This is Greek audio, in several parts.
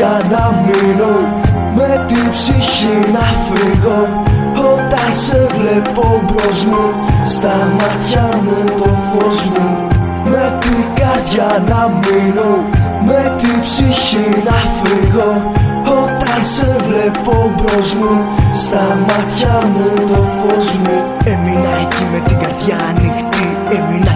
μείνω Με την ψυχή να φύγω. Όταν σε βλέπω μπρος μου Στα μάτια μου το φως μου. Με την καρδιά να μείνω Με την ψυχή να φύγω. Όταν σε βλέπω μπρος μου Στα μάτια μου το φως μου. Έμεινα εκεί με την καρδιά ανοιχτή. Έμεινα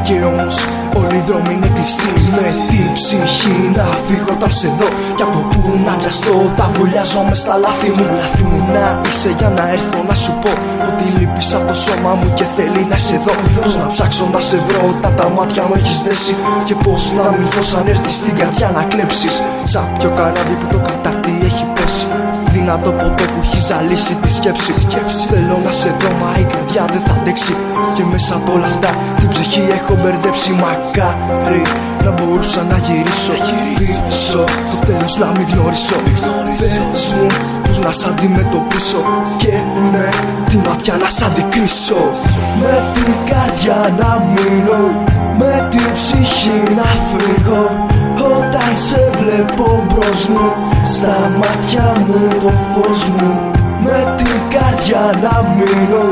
και όμως Όλοι οι δρόμοι είναι κλειστοί. Με την ψυχή να φύγω όταν σε δω. Κι από πού να πιαστώ Τα βουλιάζω μες στα λάθη μου. Λάθη μου να είσαι για να έρθω να σου πω Ότι λείπεις από το σώμα μου και θέλει να σε δω. Πώς να ψάξω να σε βρω όταν τα μάτια μου έχεις δέσει. Και πώς να μιλθώ σαν έρθεις στην καρδιά να κλέψεις. Σαν πιο καράβι που το κατάρτι έχει πέσει δυνατό ποτέ που έχει ζαλίσει τη σκέψη. σκέψη. Θέλω να σε δω, μα η καρδιά δεν θα αντέξει. Και μέσα από όλα αυτά την ψυχή έχω μπερδέψει. Μακάρι να μπορούσα να γυρίσω πίσω. Το τέλος να μην γνωρίσω. Πες μου πώς να σ' αντιμετωπίσω. Και με τη ματιά να σ' αντικρίσω. Με την καρδιά να μείνω. Με την ψυχή να φύγω όταν σε βλέπω μπρος μου Στα μάτια μου το φως μου. Με την καρδιά να μείνω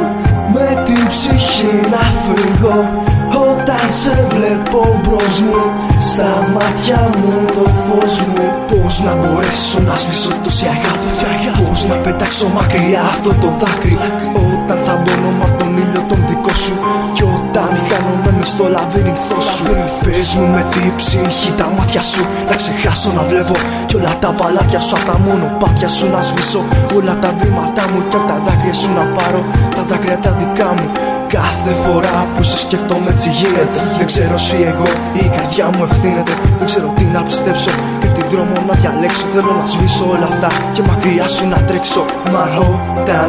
Με την ψυχή να φύγω. Όταν σε βλέπω μπρος μου Στα μάτια μου το φως μου. Πώς να μπορέσω να σβήσω τόση αγάπη Πώς να πετάξω μακριά αυτό το δάκρυ. Όταν θα μπαίνω με τον ήλιο τον δικό σου Κι όταν χάνομαι μες στο λαβύρινθό σου. Πες μου με την ψυχή τα μάτια σου. Να ξεχάσω να βλέπω Κι όλα τα παλάτια σου. Απ' τα μονοπάτια σου να σβήσω. Όλα τα βήματά μου και απ' τα δάκρυα σου να πάρω. Τα δάκρυα τα δικά μου. Κάθε φορά που σε σκέφτομαι έτσι γίνεται. Δεν ξέρω εσύ εγώ ή η καρδιά μου ευθύνεται. Δεν ξέρω τι να πιστέψω. Και τι δρόμο να διαλέξω. Θέλω να σβήσω όλα αυτά και μακριά σου να τρέξω. Μα όταν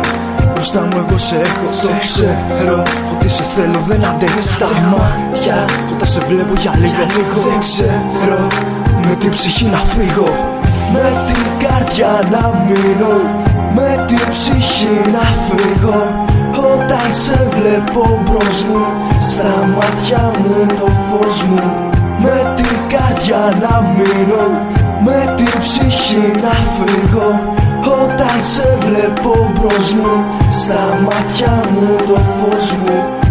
μπροστά μου εγώ σε έχω Το ξέρω. Ότι σε θέλω δεν αντέχει στα μάτια. Όταν σε βλέπω για λίγο. Δεν ξέρω. Με την ψυχή να φύγω. Με την καρδιά να μείνω. Με την ψυχή να φύγω. Όταν σε βλέπω μπρος μου Στα μάτια μου το φως μου. Με την καρδιά να μείνω. Με την ψυχή να φύγω Όταν σε βλέπω μπρος μου Στα μάτια μου το φως μου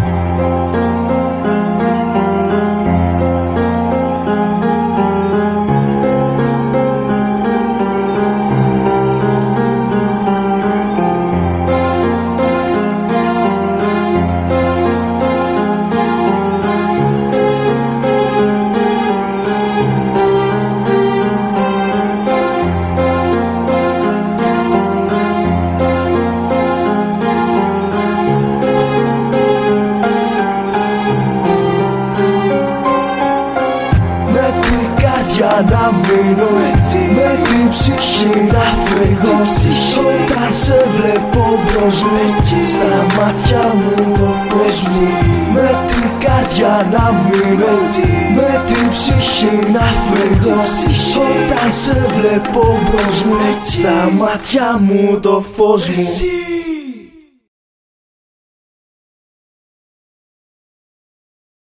την ψυχή να φύγω Όταν σε βλέπω μπρος μου Στα μάτια μου το φως μου. Με την καρδιά να μείνω Με την ψυχή να φύγω Όταν σε βλέπω μπρος μου Στα μάτια μου το φως μου